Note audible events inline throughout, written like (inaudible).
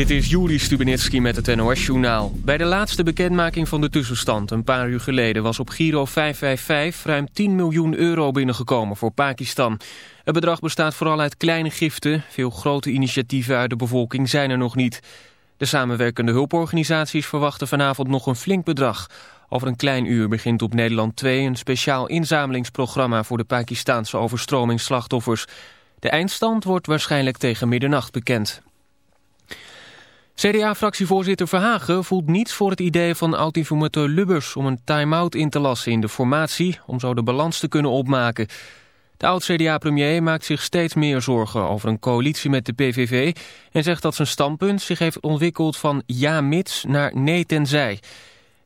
Dit is Juri Stubenitski met het NOS-journaal. Bij de laatste bekendmaking van de tussenstand een paar uur geleden... was op Giro 555 ruim 10 miljoen euro binnengekomen voor Pakistan. Het bedrag bestaat vooral uit kleine giften. Veel grote initiatieven uit de bevolking zijn er nog niet. De samenwerkende hulporganisaties verwachten vanavond nog een flink bedrag. Over een klein uur begint op Nederland 2 een speciaal inzamelingsprogramma... voor de Pakistaanse overstromingsslachtoffers. De eindstand wordt waarschijnlijk tegen middernacht bekend. CDA-fractievoorzitter Verhagen voelt niets voor het idee van oud-informateur Lubbers... om een time-out in te lassen in de formatie om zo de balans te kunnen opmaken. De oud-CDA-premier maakt zich steeds meer zorgen over een coalitie met de PVV... en zegt dat zijn standpunt zich heeft ontwikkeld van ja mits naar nee tenzij.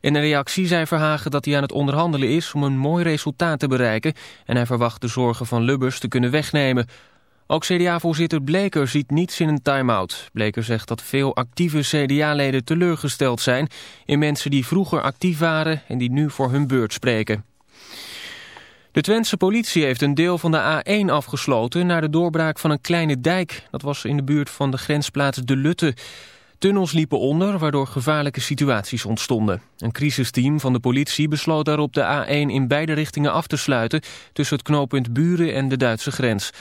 In een reactie zei Verhagen dat hij aan het onderhandelen is om een mooi resultaat te bereiken... en hij verwacht de zorgen van Lubbers te kunnen wegnemen... Ook CDA-voorzitter Bleker ziet niets in een time-out. Bleker zegt dat veel actieve CDA-leden teleurgesteld zijn... in mensen die vroeger actief waren en die nu voor hun beurt spreken. De Twentse politie heeft een deel van de A1 afgesloten... naar de doorbraak van een kleine dijk. Dat was in de buurt van de grensplaats De Lutte. Tunnels liepen onder, waardoor gevaarlijke situaties ontstonden. Een crisisteam van de politie besloot daarop de A1 in beide richtingen af te sluiten... tussen het knooppunt Buren en de Duitse grens...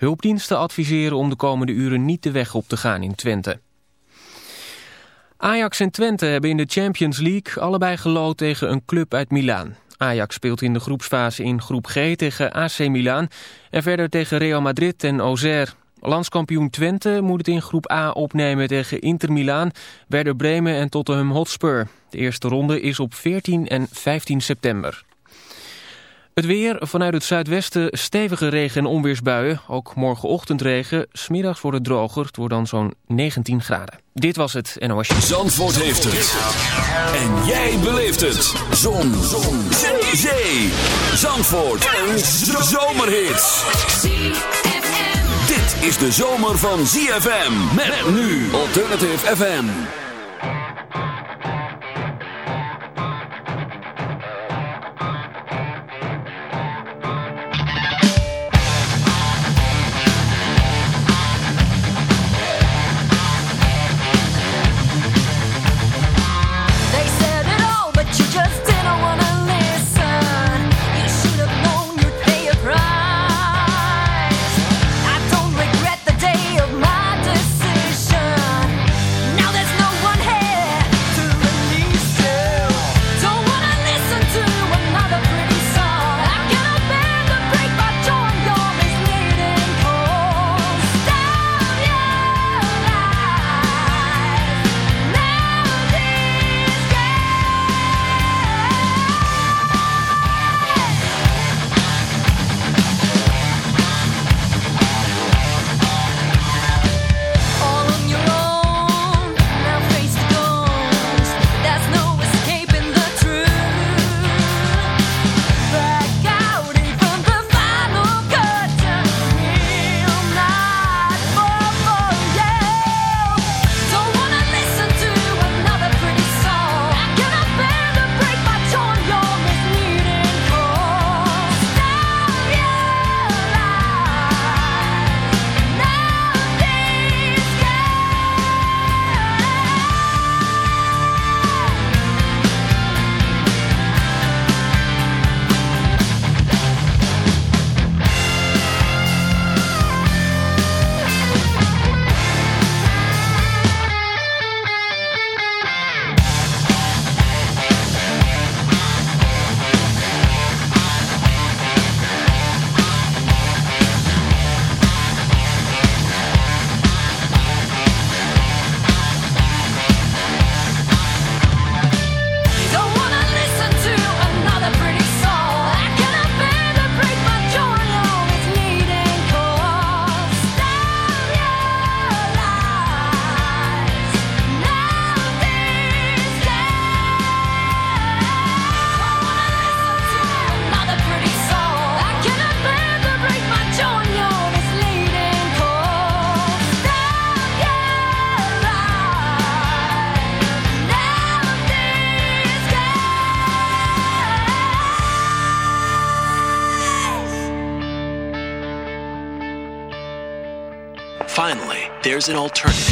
Hulpdiensten adviseren om de komende uren niet de weg op te gaan in Twente. Ajax en Twente hebben in de Champions League allebei gelood tegen een club uit Milaan. Ajax speelt in de groepsfase in groep G tegen AC Milaan en verder tegen Real Madrid en Auxerre. Landskampioen Twente moet het in groep A opnemen tegen Inter Milaan, Werder Bremen en Tottenham Hotspur. De eerste ronde is op 14 en 15 september. Het weer, vanuit het zuidwesten stevige regen- en onweersbuien. Ook morgenochtend regen, smiddags wordt het droger. Het wordt dan zo'n 19 graden. Dit was het NOS. Zandvoort heeft het. En jij beleeft het. Zon. Zon. Zee. Zandvoort. Een zomerhit. Dit is de zomer van ZFM. Met nu Alternative FM. An alternative.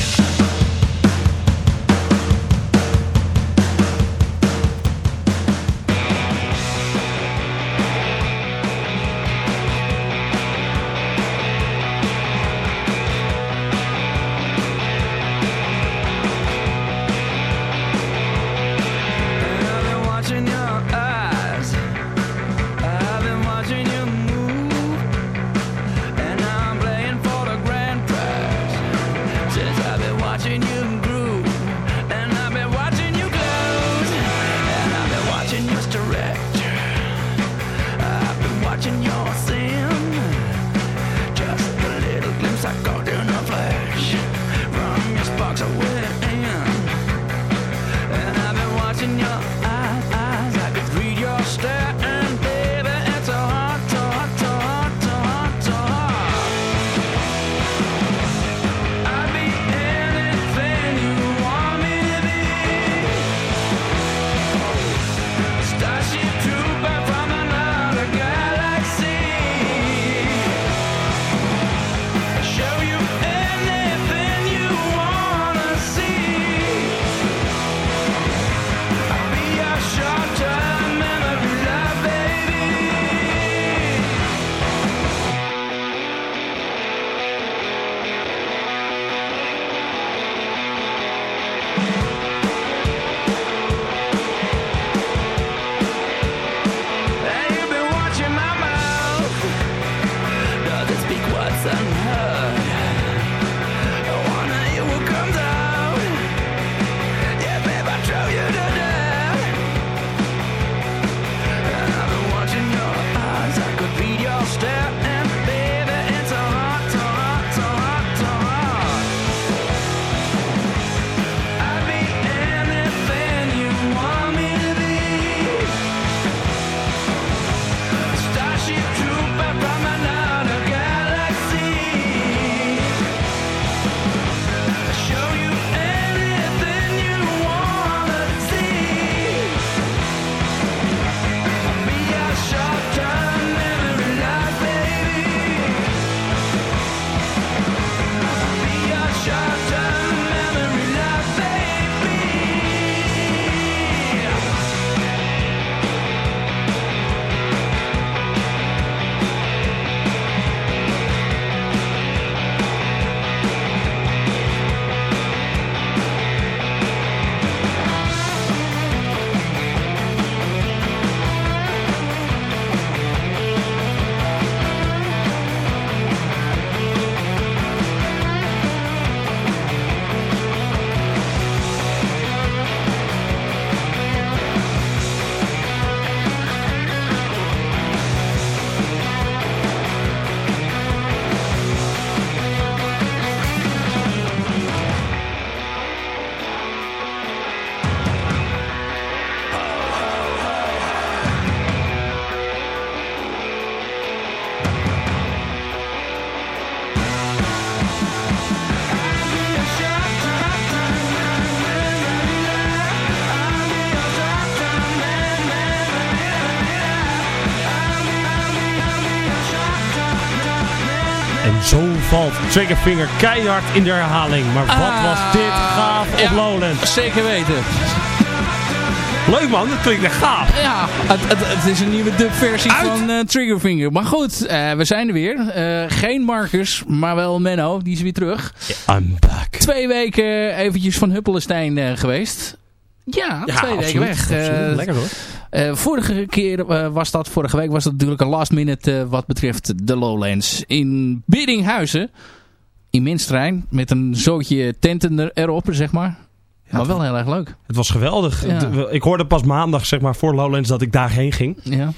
Triggerfinger keihard in de herhaling. Maar wat Ah, was dit gaaf op ja. Lowlands. Zeker weten. Leuk man, dat klinkt echt gaaf. Ja, het, het, het is een nieuwe dubversie van eh, Triggerfinger. Maar goed, eh, we zijn er weer. Eh, geen Marcus, maar wel Menno. Die is weer terug. I'm back. Twee weken eventjes van Huppelenstein geweest. Ja, twee weken weg. Eh, Lekker hoor. vorige keer was dat, vorige week was dat natuurlijk een last minute wat betreft de Lowlands. In Biddinghuizen, in Minstrein, met een zootje tenten er, erop, zeg maar. maar wel heel erg leuk. Het was geweldig. Ja. Ik hoorde pas maandag, zeg maar, voor Lowlands dat ik daarheen ging. Ja.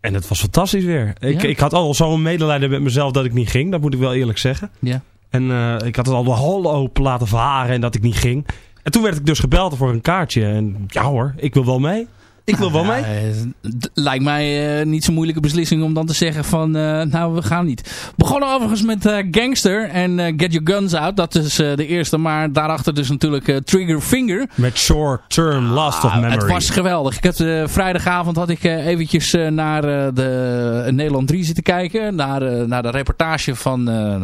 En het was fantastisch weer. Ik, Ja. ik had al zo'n medelijden met mezelf dat ik niet ging. Dat moet ik wel eerlijk zeggen. Ja. En eh, ik had het al de hal open laten varen en dat ik niet ging. En toen werd ik dus gebeld voor een kaartje. En ja hoor, ik wil wel mee. Ik wil wel mee. Ja, eh, lijkt mij eh, niet zo'n moeilijke beslissing om dan te zeggen van, eh, nou we gaan niet. Begonnen overigens met eh, Gangster en eh, Get Your Guns Out. Dat is eh, de eerste, maar daarachter dus natuurlijk eh, Trigger Finger. Met Short Term Last of Ah, Memory. Het was geweldig. Ik had, eh, vrijdagavond had ik eh, eventjes eh, naar eh, de Nederland 3 zitten kijken. Naar, eh, naar de reportage van, eh,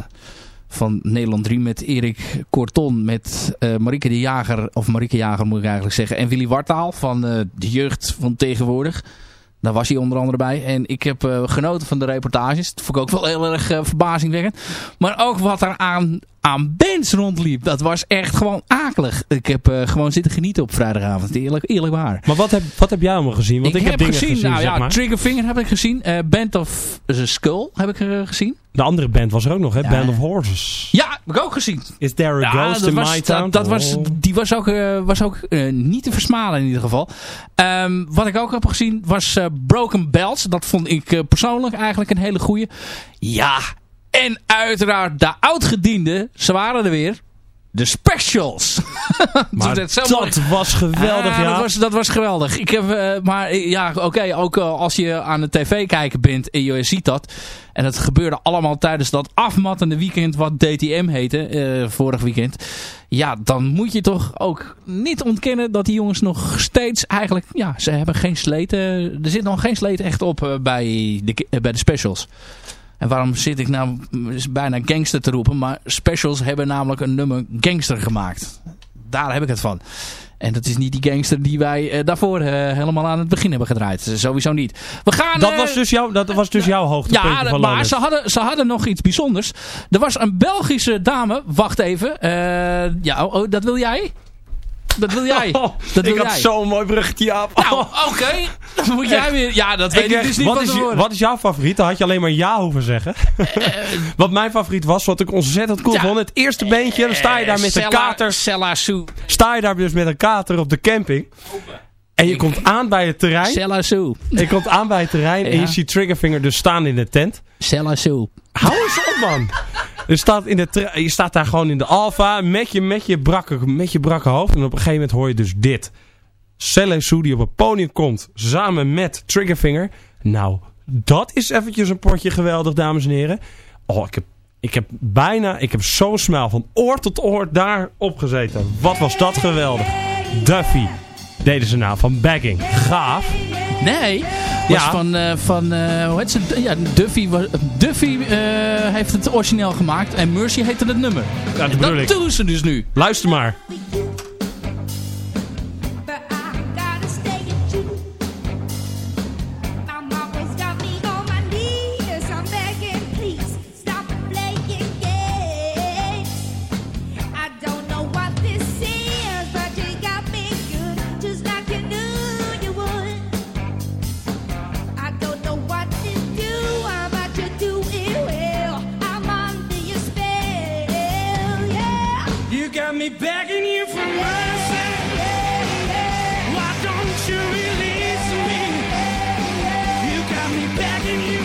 van Nederland 3 met Erik Corton, met eh Marieke de Jager, of Marieke Jager moet ik eigenlijk zeggen, en Willy Wartaal van eh, de jeugd van tegenwoordig. Daar was hij onder andere bij. En ik heb eh, genoten van de reportages. Dat vond ik ook wel heel erg eh, verbazingwekkend. Maar ook wat er aan, bands rondliep. Dat was echt gewoon akelig. Ik heb eh, gewoon zitten genieten op vrijdagavond. Eerlijk, eerlijk waar. Maar wat heb, wat heb jij allemaal gezien? Want ik, heb, dingen gezien, nou zeg ja, maar. Triggerfinger heb ik gezien. Eh, Band of the Skull heb ik eh, gezien. De andere band was er ook nog, hè? Ja. Band of Horses. Ja, heb ik ook gezien. Is there a Ja, ghost in was, my town? dat, dat was, Oh. die was ook, was ook niet te versmalen in ieder geval. Ehm, wat ik ook heb gezien was Broken Bells. Dat vond ik persoonlijk eigenlijk een hele goeie. Ja, en uiteraard de oudgediende. Ze waren er weer. De specials. (laughs) Maar dat, was geweldig, ja. dat, was, dat was geweldig. Ik heb, eh, maar eh, ja, oké, ook eh, als je aan de tv kijken bent en je ziet dat. En dat gebeurde allemaal tijdens dat afmattende weekend wat DTM heette, vorig weekend. Ja, dan moet je toch ook niet ontkennen dat die jongens nog steeds eigenlijk, ja, ze hebben geen sleten. Er zit nog geen sleet echt op bij, de, bij de specials. En waarom zit ik nou bijna gangster te roepen, maar specials hebben namelijk een nummer gangster gemaakt. Daar heb ik het van. En dat is niet die gangster die wij eh, daarvoor eh, helemaal aan het begin hebben gedraaid. Eh, Sowieso niet. We gaan... Dat eh, was dus, jouw, dat was dus jouw hoogtepuntje ja, van maar ze hadden, ze hadden nog iets bijzonders. Er was een Belgische dame. Wacht even. eh, ja, oh, dat wil jij? Dat wil jij? Oh, dat wil ik had zo'n mooi bruggetje, Jaap. Nou, oké. Dan moet (laughs) jij weer... Ja, dat weet ik, Ik, dus niet wat, is, wat is jouw favoriet? Dan had je alleen maar ja hoeven zeggen. (laughs) wat mijn favoriet was, wat ik ontzettend cool Ja. vond. Het eerste beentje, dan sta je daar met een kater. Sella Sue. Sta je daar dus met een kater op de camping. En je komt aan bij het terrein. Sella Sue. Je komt aan bij het terrein en je ziet Triggerfinger dus staan in de tent. Sella Sue. Hou eens op, man. Je staat, in de je staat daar gewoon in de alfa met je, met, je brakke, met je brakke hoofd. En op een gegeven moment hoor je dus dit. Celle die op het podium komt samen met Triggerfinger. Nou, dat is eventjes een potje geweldig, dames en heren. Oh, ik heb, ik heb bijna, ik heb zo'n smile van oor tot oor daar opgezeten. Wat was dat geweldig. Duffy deden ze nou van Bagging. Gaaf. Nee, Ja. van, eh, van eh, hoe heet ze? Ja, Duffy, Duffy eh, heeft het origineel gemaakt en Mercy heette het nummer. Ja, dat dat doen ze dus nu. Luister maar. Me begging you for mercy. Why don't you release me? You got me begging you.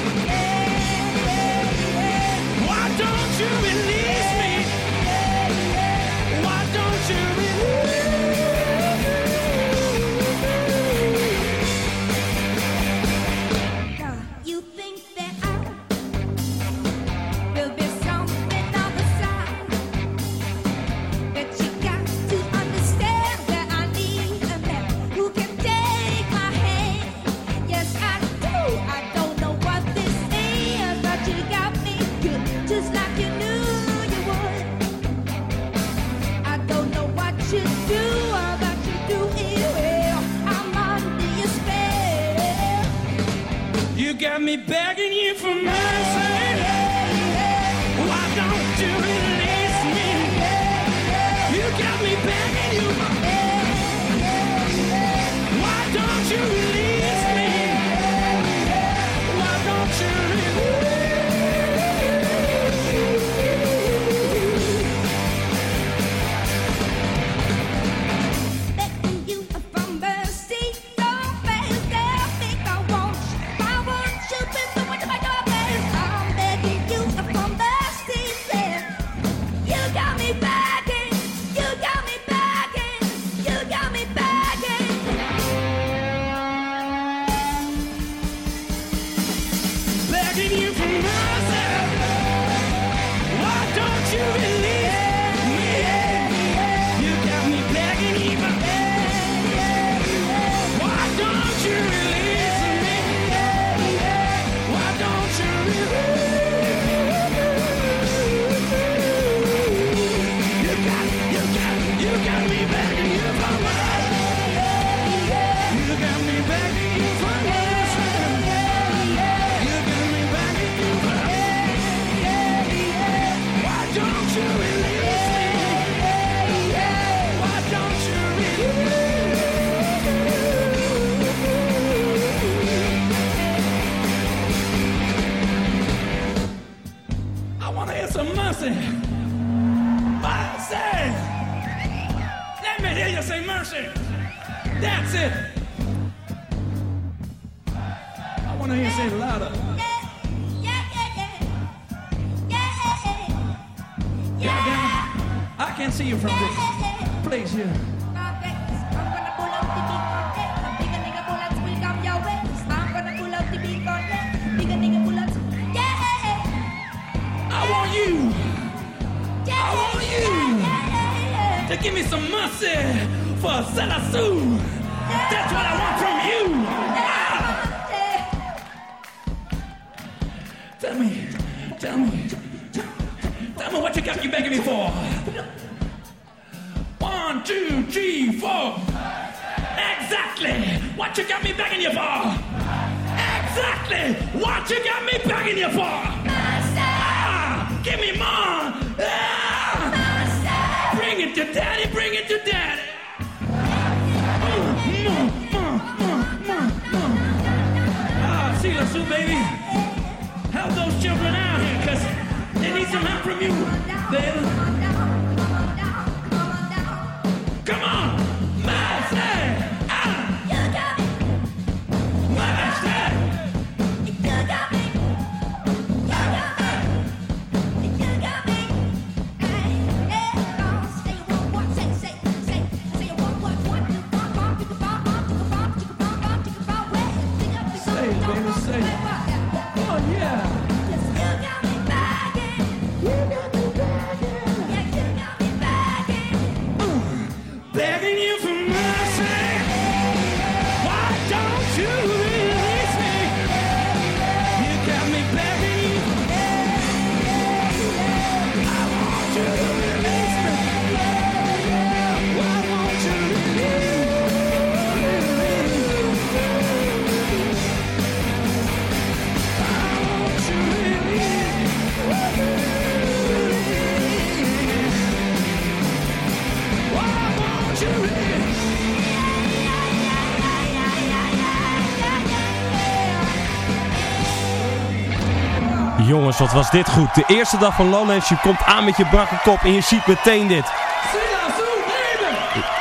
Got me begging you for mercy. Jongens, wat was dit goed. De eerste dag van Lowlands, je komt aan met je brakke kop en je ziet meteen dit.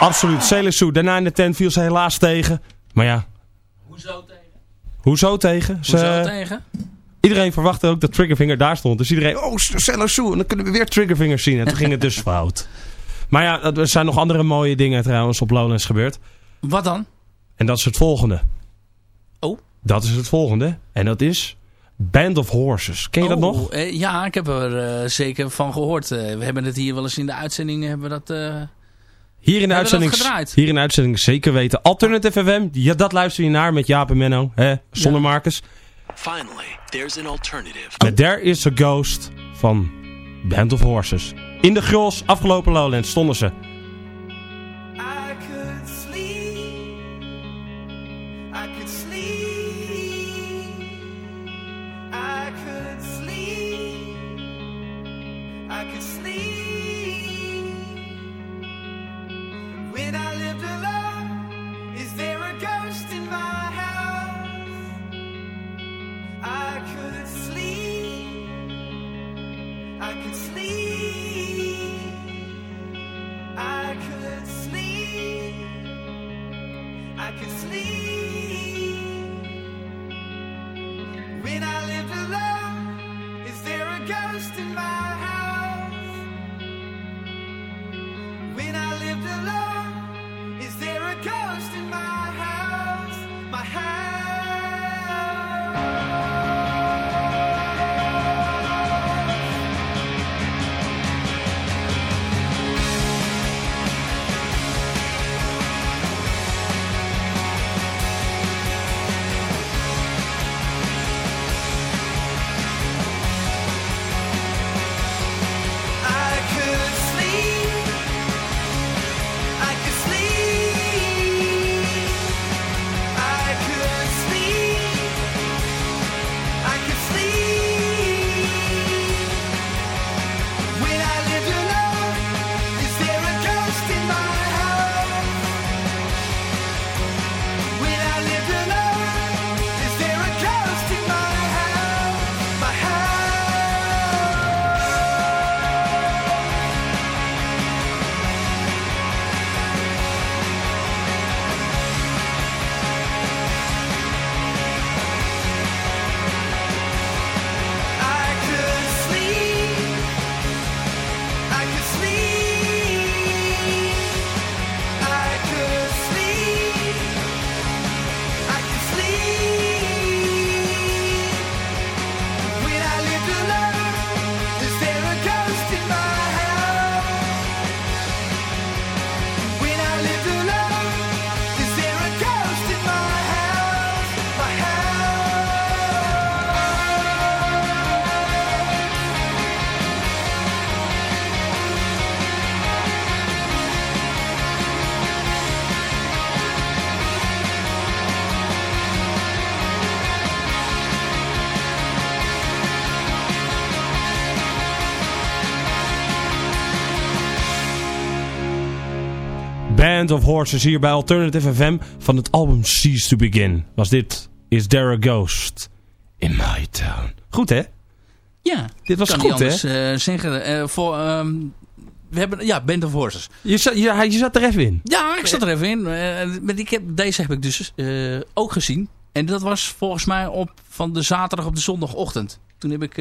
Absoluut, Celesu. Daarna in de tent viel ze helaas tegen. Maar ja, Hoezo tegen? hoezo tegen? Ze, Hoezo tegen? Iedereen verwachtte ook dat Triggerfinger daar stond. Dus iedereen, oh, Celesu. En dan kunnen we weer Triggerfinger zien. En toen ging het dus (laughs) fout. Maar ja, er zijn nog andere mooie dingen trouwens op Lowlands gebeurd. Wat dan? En dat is het volgende. Oh. Dat is het volgende. En dat is Band of Horses. Ken je dat Oh, nog? eh, ja, ik heb er eh, zeker van gehoord. Eh, we hebben het hier wel eens in de uitzending hebben we dat... eh, Hier in de uitzending, dat gedraaid? hier in de uitzending zeker weten. Alternative FM, ja, dat luister je naar met Jaap en Menno. Hè? Zonder Marcus. Finally, there's an alternative. Met There is a Ghost van Band of Horses. In de Gros, afgelopen Lowlands, stonden ze. Band of Horses hier bij Alternative FM van het album Cease to Begin. Was dit Is There a Ghost in My Town. Goed hè? Ja, Dit was kan goed, anders eh, zeggen. Eh, voor, ehm, we hebben, ja, Band of Horses. Je zat, je, je zat er even in. Ja, ik zat er even in. Eh, maar ik heb, deze heb ik dus ook gezien. En dat was volgens mij op van de zaterdag op de zondagochtend. Toen heb ik,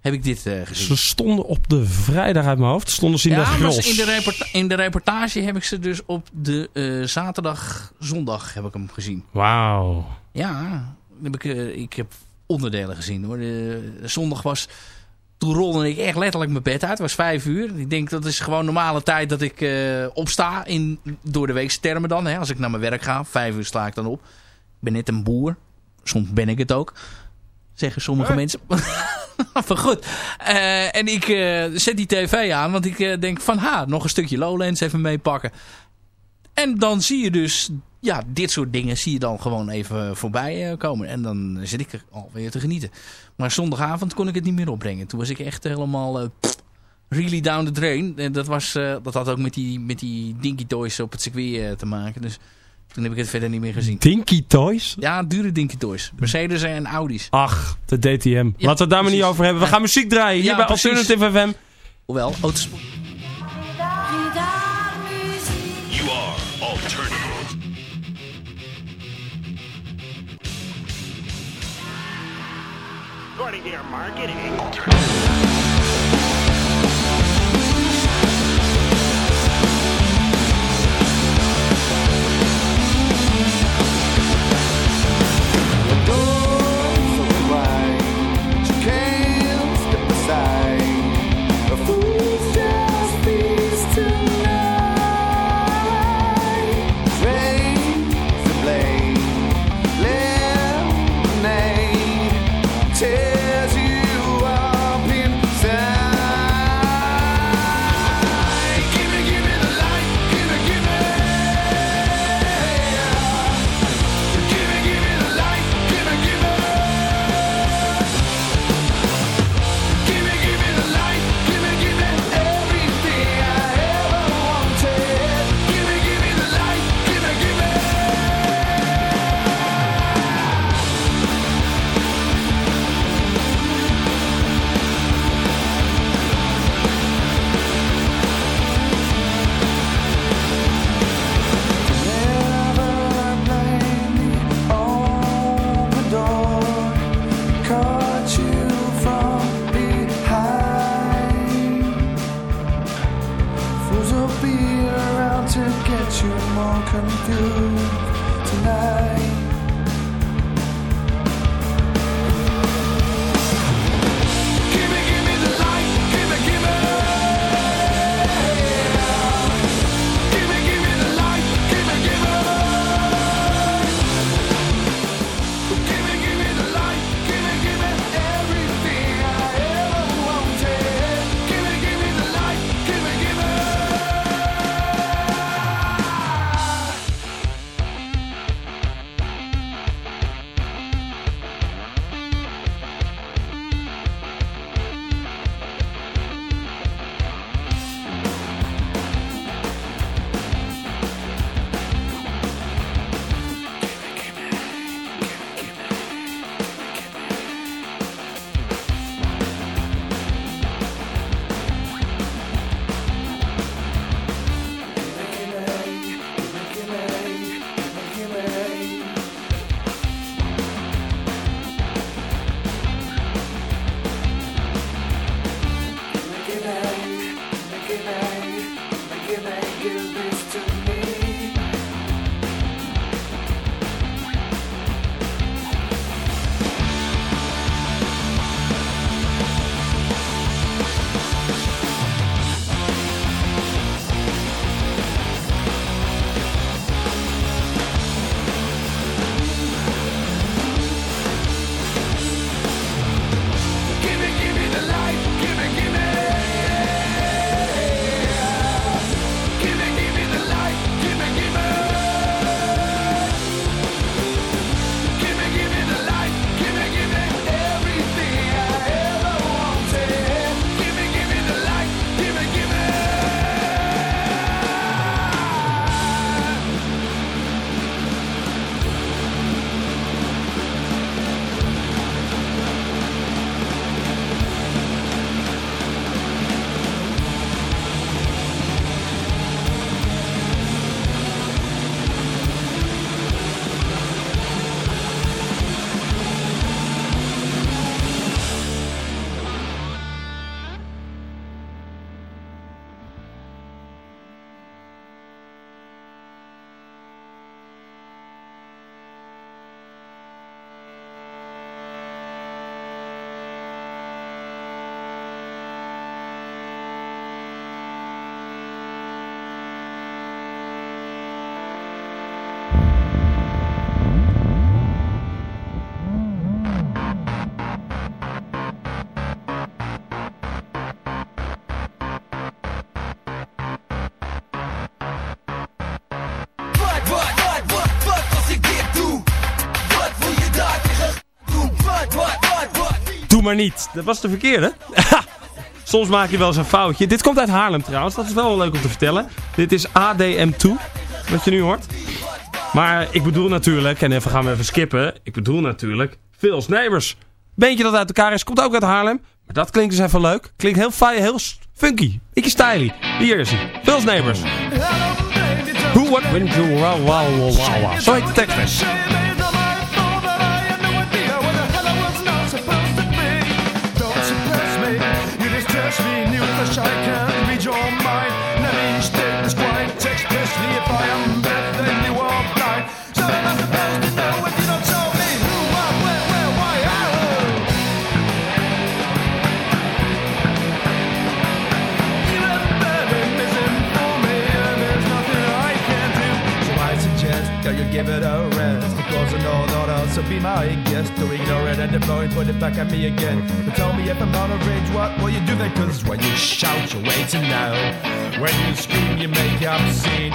heb ik dit eh, gezien. Ze stonden op de vrijdag uit mijn hoofd. Stonden ze in de ja, gros. in de, reporta- in de reportage heb ik ze dus op de eh, zaterdag, zondag heb ik hem gezien. Wauw. Ja, heb ik, eh, ik heb onderdelen gezien hoor. De, zondag was... Toen rolde ik echt letterlijk mijn bed uit. Het was vijf uur. Ik denk dat is gewoon normale tijd dat ik opsta. In, door de weekse termen dan. Hè, als ik naar mijn werk ga. Vijf uur sta ik dan op. Ik ben net een boer. Soms ben ik het ook. Zeggen sommige mensen. (laughs) (laughs) maar goed. Eh, en ik eh, zet die tv aan. Want ik eh, denk van ha, nog een stukje Lowlands even meepakken. En dan zie je dus, ja, dit soort dingen zie je dan gewoon even voorbij komen. En dan zit ik er alweer te genieten. Maar zondagavond kon ik het niet meer opbrengen. Toen was ik echt helemaal really down the drain. En dat, was, dat had ook met die, met die Dinky Toys op het circuit te maken. Dus toen heb ik het verder niet meer gezien. Dinky Toys? Ja, dure Dinky Toys. Mercedes en Audi's. Ach, de DTM. Laten we het daar maar niet over hebben. We Ja. gaan muziek draaien hier Ja, bij precies. Alternative FM. Hoewel, autosport. You are alternative. Maar niet. Dat was de verkeerde. (laughs) Soms maak je wel eens een foutje. Dit komt uit Haarlem trouwens. Dat is wel leuk om te vertellen. Dit is ADM2. Wat je nu hoort. Maar ik bedoel natuurlijk, en even gaan we even skippen. Ik bedoel natuurlijk Phil's Neighbors. Beentje dat uit elkaar is, komt ook uit Haarlem. Maar dat klinkt dus even leuk. Klinkt heel fijn, heel funky. Beetje styly. Hier is hij. Neighbors. Who, what, when, you, wow, wow, wow, wow. Zo heet de tekst. wish I can. Be my guest to ignore it and it, put it back at me again. But tell me if I'm out of range, what will you do then? Cause when you shout, you're waiting now. When you scream, you make up scene.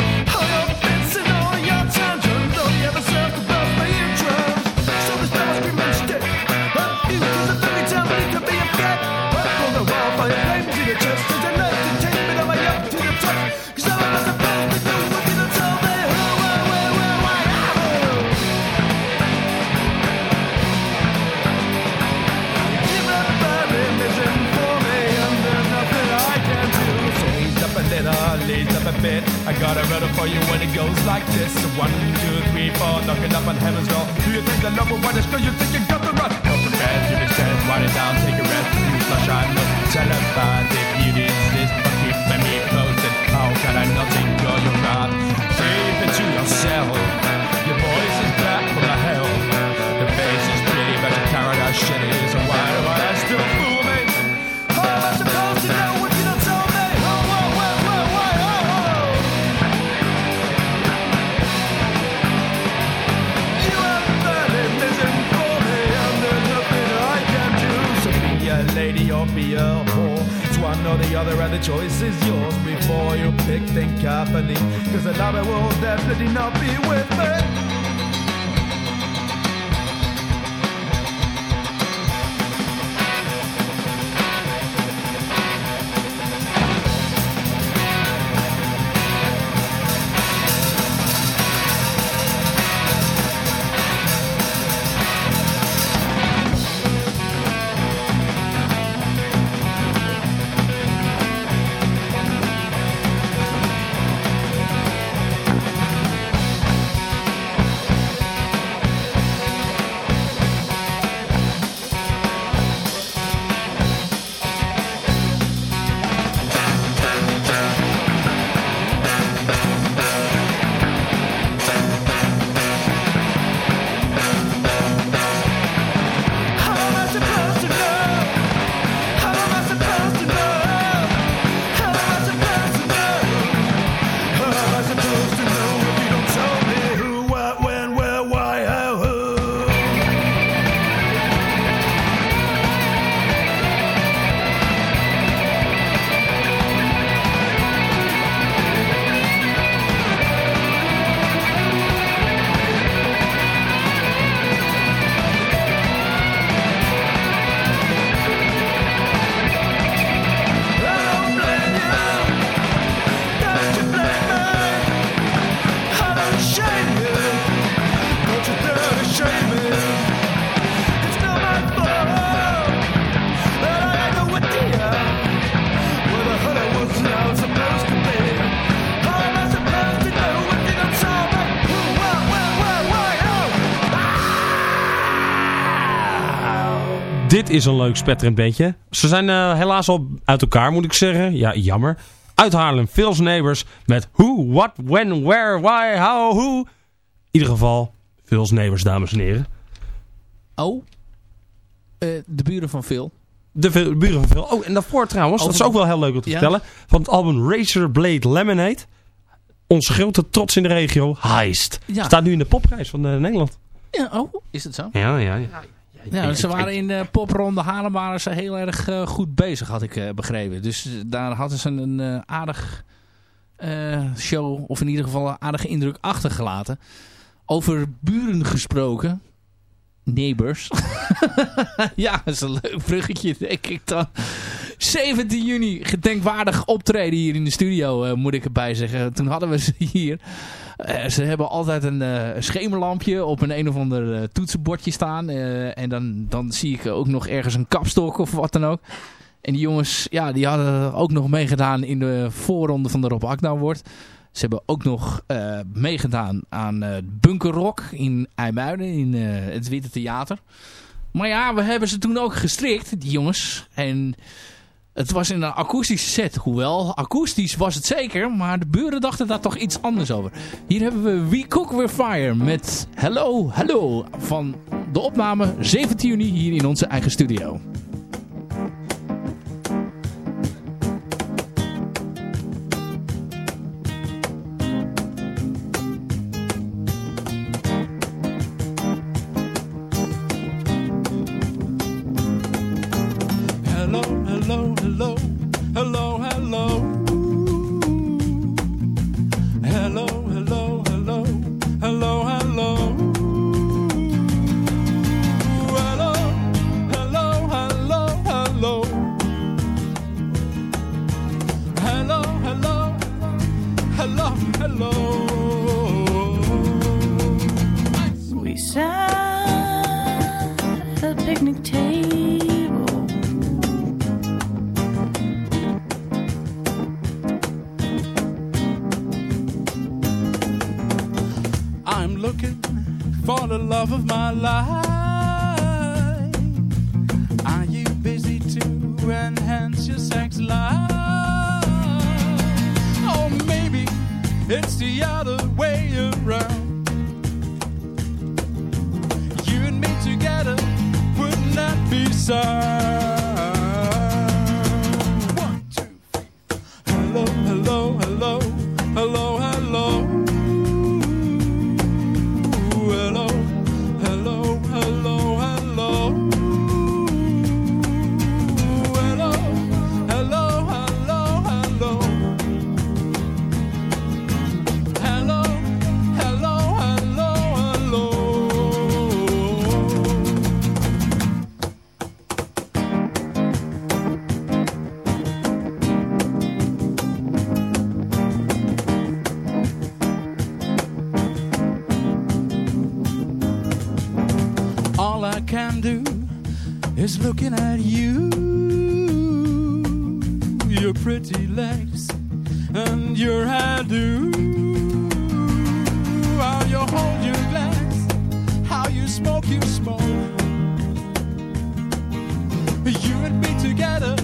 I got a riddle for you when it goes like this. One, two, three, four, knocking up on heaven's door. Do you think the love will want? Cause you think you got the run? Go to bed, you can stand, write it down, take a rest. Use my shine, look, telepathic, you resist, but keep me posted. How can I not enjoy your wrath? Creep into yourself. Your voice is black from the hell. The face is pretty, but your character shit is. So why do I still fool or be a whore. It's one or the other, and the choice is yours. Before you pick, think carefully, cause the lover will definitely not be with me. Dit is een leuk spetterend bandje. Ze zijn eh, helaas al uit elkaar, moet ik zeggen. Ja, jammer. Uit Haarlem, Phil's Neighbors met Who, What, When, Where, Why, How, Who. In ieder geval, Phil's Neighbors, dames en heren. Oh, Eh, de buren van Phil. De buren van Phil. Oh, en daarvoor trouwens, dat is ook wel heel leuk om te Ja. vertellen. Van het album Razor Blade Lemonade. Onze grote trots in de regio, Heist. Ja. Staat nu in de popprijs van eh, Nederland. Ja, oh, is het zo? Ja, ja, ja. Ja, ze waren in de popronde Haarlem waren ze heel erg eh, goed bezig, had ik eh, begrepen. Dus eh, daar hadden ze een eh, aardig show, of in ieder geval een aardige indruk achtergelaten. Over buren gesproken. Neighbors. (laughs) ja, dat is een leuk bruggetje, denk ik dan. 17 juni, gedenkwaardig optreden hier in de studio, eh, moet ik erbij zeggen. Toen hadden we ze hier. Eh, ze hebben altijd een eh, schemerlampje op een een of ander toetsenbordje staan. En dan, dan zie ik ook nog ergens een kapstok of wat dan ook. En die jongens, ja, die hadden ook nog meegedaan in de voorronde van de Rob Akda Award. Ze hebben ook nog meegedaan aan eh Bunker Rock in IJmuiden, in het Witte Theater. Maar ja, we hebben ze toen ook gestrikt, die jongens. En het was in een akoestische set. Hoewel, akoestisch was het zeker, maar de buren dachten daar toch iets anders over. Hier hebben we We Cook With Fire met Hello, Hello van de opname 17 juni hier in onze eigen studio. Your. How you hold your glass, how you smoke, you smoke. You and me together,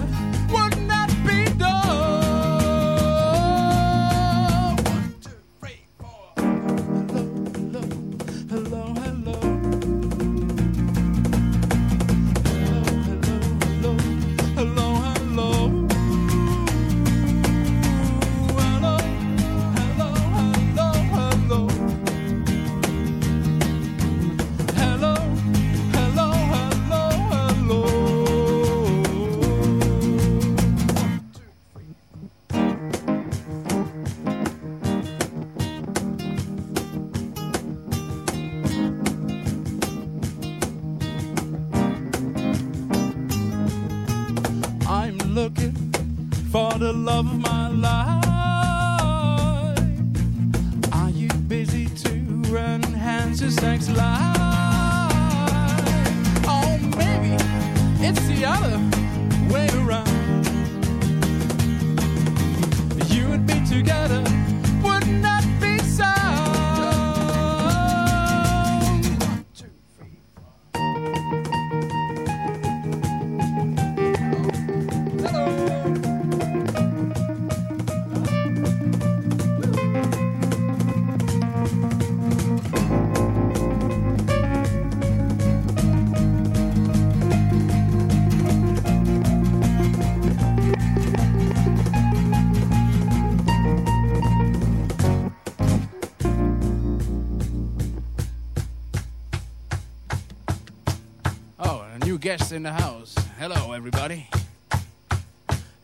Oh, a new guest in the house. Hello, everybody.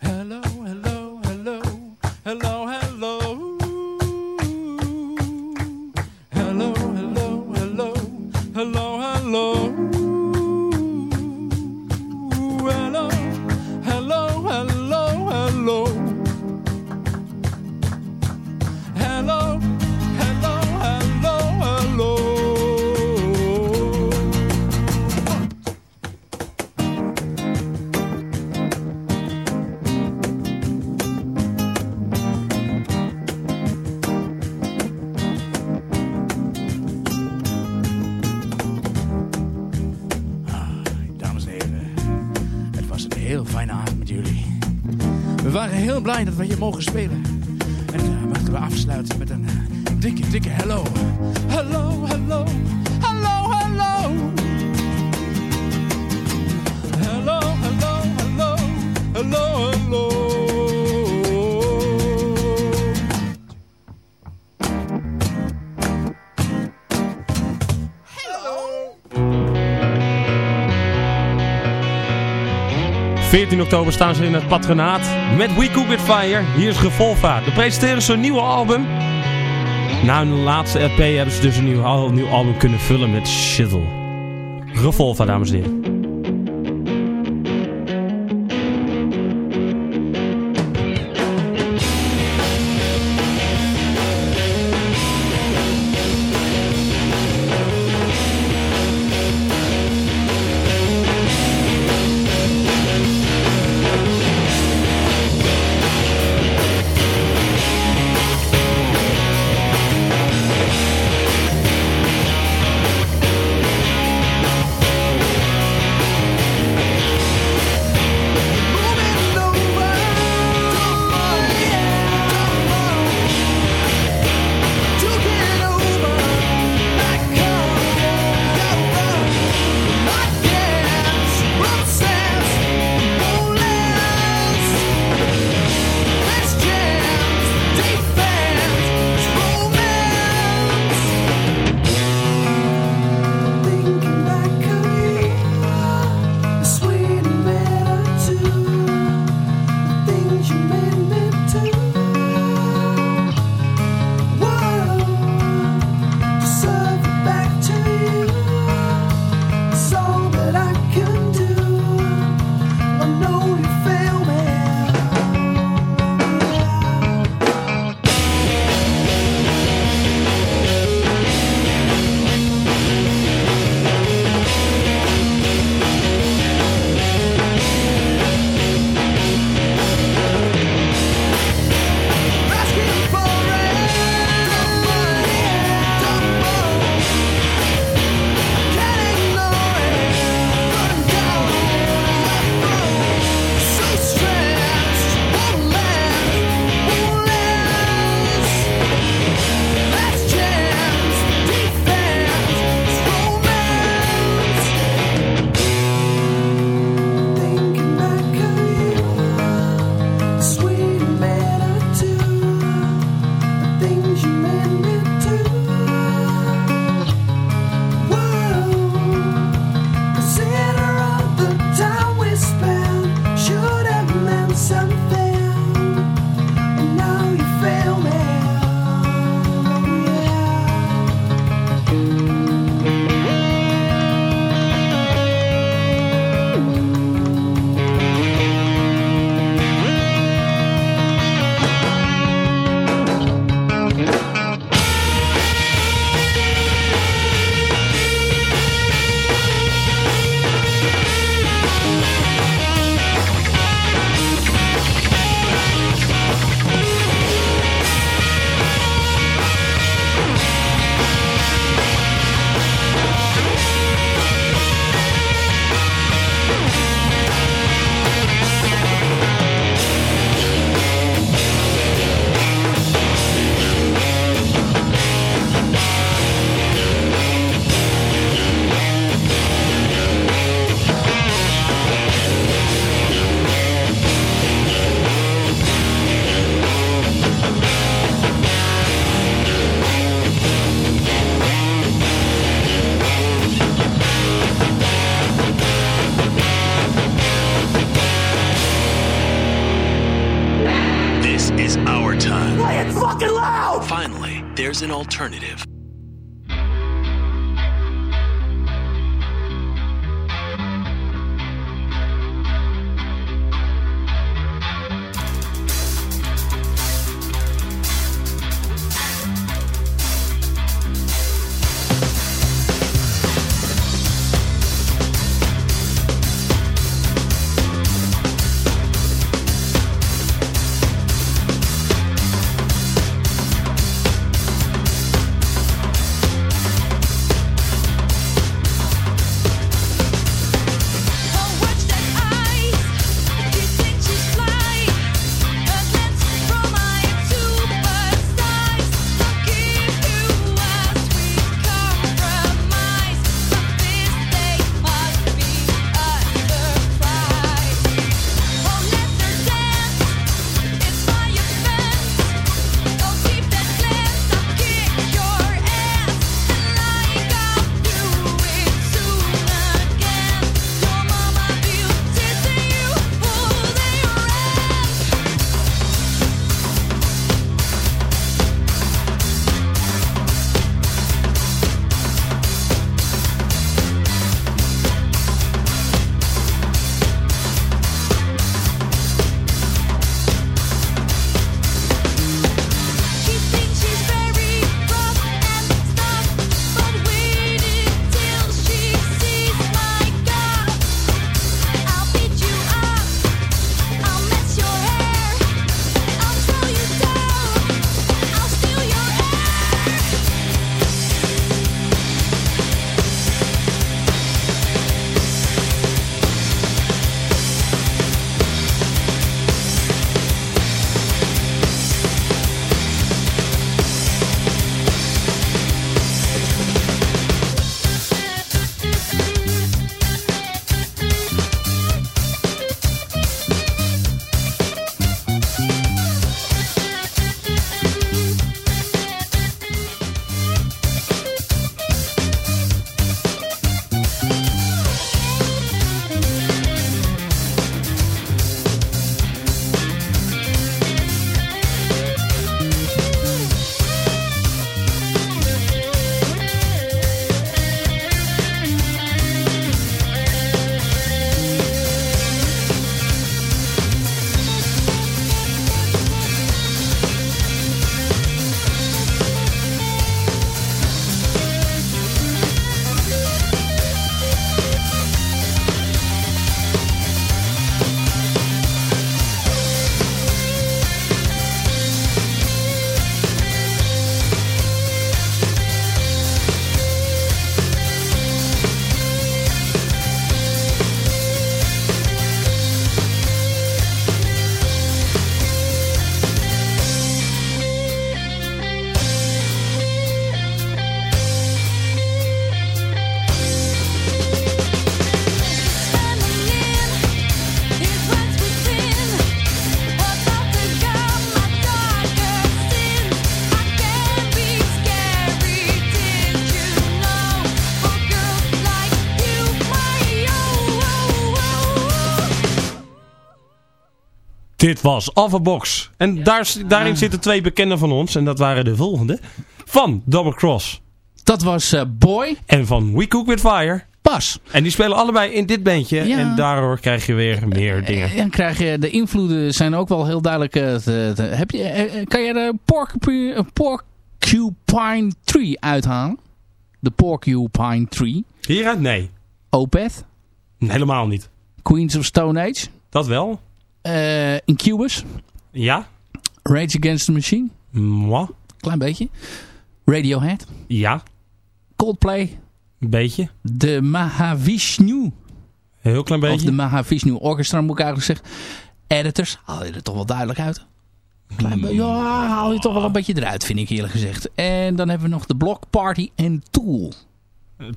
Hello, hello, hello, hello, hello. Blij dat we hier mogen spelen. En uh, mochten we afsluiten met een uh, dikke, dikke hello. 14 oktober staan ze in het patronaat met We Cook Fire. Hier is Revolva. De presenteren ze een nieuwe album. Na hun laatste LP hebben ze dus een nieuw, nieuw album kunnen vullen met shizzle. Revolva, dames en heren. Dit was Alpha Box. En daar, daarin zitten twee bekenden van ons. En dat waren de volgende. Van Double Cross. Dat was eh, Boy. En van We Cook With Fire. Bas. En die spelen allebei in dit bandje. Ja. En daardoor krijg je weer meer dingen. En krijg je de invloeden zijn ook wel heel duidelijk. eh, te- te- heb je, eh, eh, kan je de Porcupine, Porcupine Tree uithalen? De Porcupine Tree. Hieruit? Nee. Opeth. Helemaal niet. Queens of Stone Age. Dat wel? Eh Incubus. Ja? Rage Against the Machine. Moi? Klein beetje. Radiohead. Ja. Coldplay. Een beetje. De Mahavishnu. Heel klein Of beetje. de Mahavishnu Orchestra moet ik eigenlijk zeggen. Editors. Haal je er toch wel duidelijk uit. Klein beetje. Ja, haal je toch wel een beetje eruit vind ik eerlijk gezegd. En dan hebben we nog de Block Party en Tool.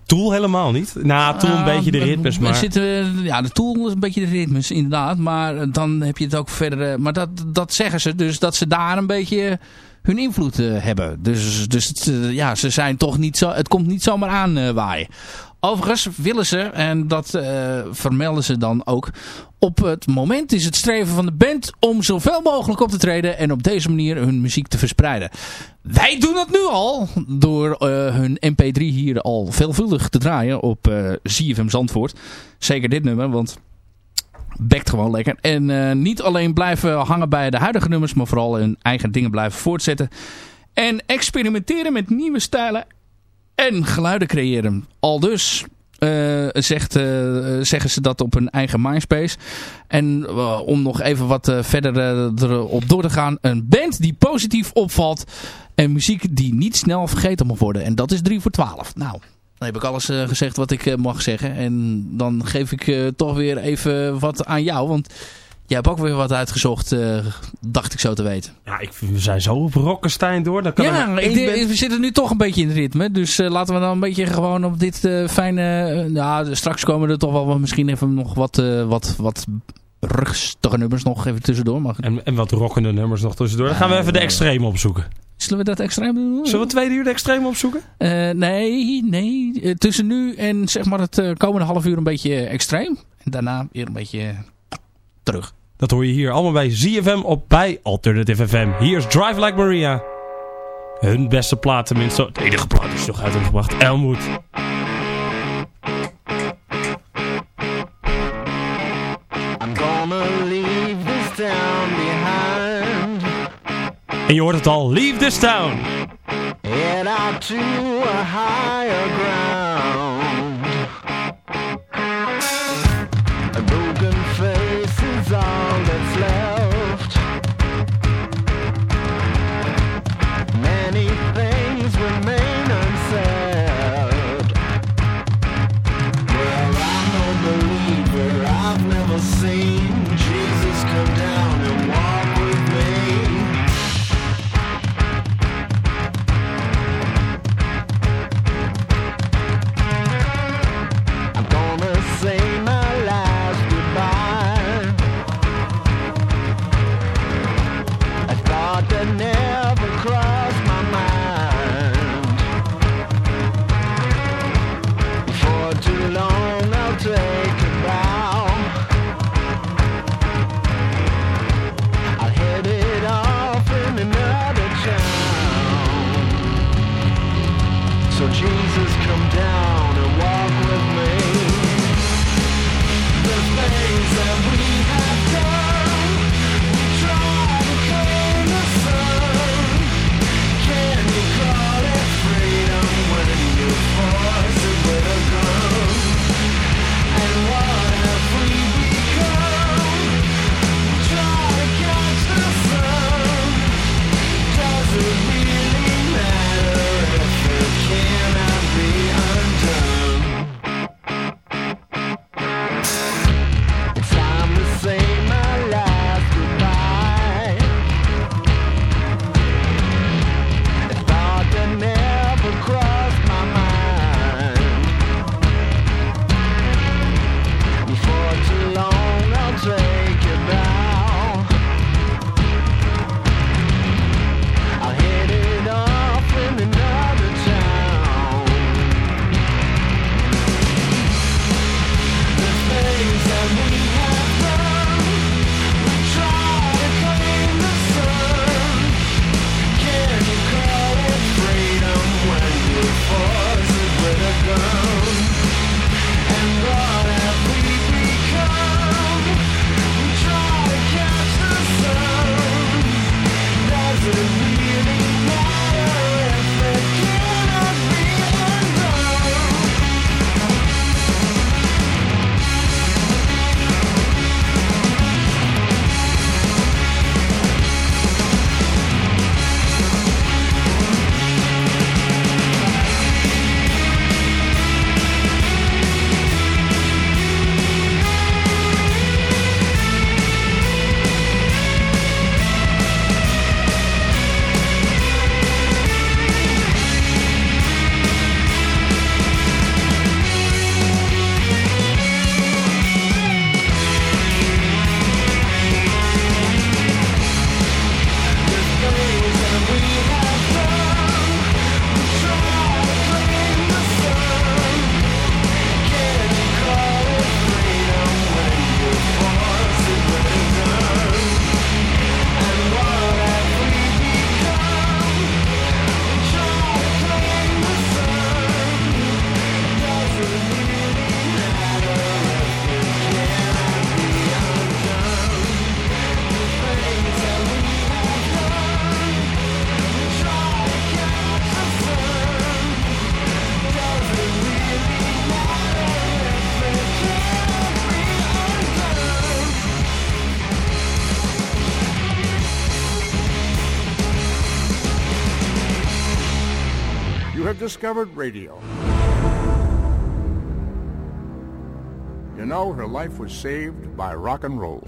Tool helemaal niet. Nou, Tool een beetje de ritmes, maar... Zitten, ja, de Tool is een beetje de ritmes inderdaad. Maar dan heb je het ook verder... eh, Maar dat, dat zeggen ze dus dat ze daar een beetje hun invloed eh, hebben. Dus, dus het, eh, ja, ze zijn toch niet zo... Het komt niet zomaar aan eh, waaien. Overigens willen ze, en dat eh, vermelden ze dan ook... Op het moment is het streven van de band om zoveel mogelijk op te treden... en op deze manier hun muziek te verspreiden. Wij doen dat nu al door eh, hun mp3 hier al veelvuldig te draaien op eh ZFM Zandvoort. Zeker dit nummer, want bekt gewoon lekker. En eh, niet alleen blijven hangen bij de huidige nummers, maar vooral hun eigen dingen blijven voortzetten. En experimenteren met nieuwe stijlen en geluiden creëren. Al dus zegt, zeggen ze dat op hun eigen MySpace. En om nog even wat verder erop door te gaan. Een band die positief opvalt. En muziek die niet snel vergeten mag worden. En dat is 3 voor 12. Nou, dan heb ik alles eh, gezegd wat ik eh, mag zeggen. En dan geef ik eh, toch weer even wat aan jou. Want jij hebt ook weer wat uitgezocht, dacht ik zo te weten. Ja, ik, we zijn zo op Rockenstein door. Dan kan Ja, ik we zitten nu toch een beetje in het ritme. Dus laten we dan een beetje gewoon op dit fijne... ja, straks komen er toch wel wat- misschien even nog wat, wat, wat rustige nummers nog even tussendoor. Maar En, en wat rockende nummers nog tussendoor. Dan gaan we even de extreme opzoeken. zullen we dat extreem doen? Zullen we tweede uur de extreme opzoeken? Eh, nee, nee. Eh, tussen nu en zeg maar het eh, komende half uur een beetje extreem. En daarna weer een beetje terug. Dat hoor je hier allemaal bij ZFM op bij Alternative FM. Hier is Drive Like Maria. Hun beste plaat tenminste. De enige plaat is nog uit hebben gebracht. Elmoed. En je hoort het al. Leave this town. Head out to a higher ground. Radio. You know, her life was saved by rock and roll.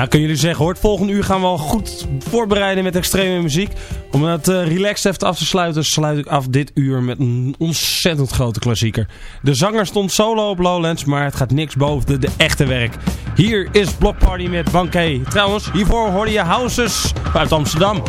Nou, kunnen jullie zeggen hoor, het volgende uur gaan we al goed voorbereiden met extreme muziek. Om het eh, relaxed even af te sluiten, sluit ik af dit uur met een ontzettend grote klassieker. De zanger stond solo op Lowlands, maar het gaat niks boven de, de echte werk. Hier is Block Party met Banké. Trouwens, hiervoor hoorde je Houses uit Amsterdam.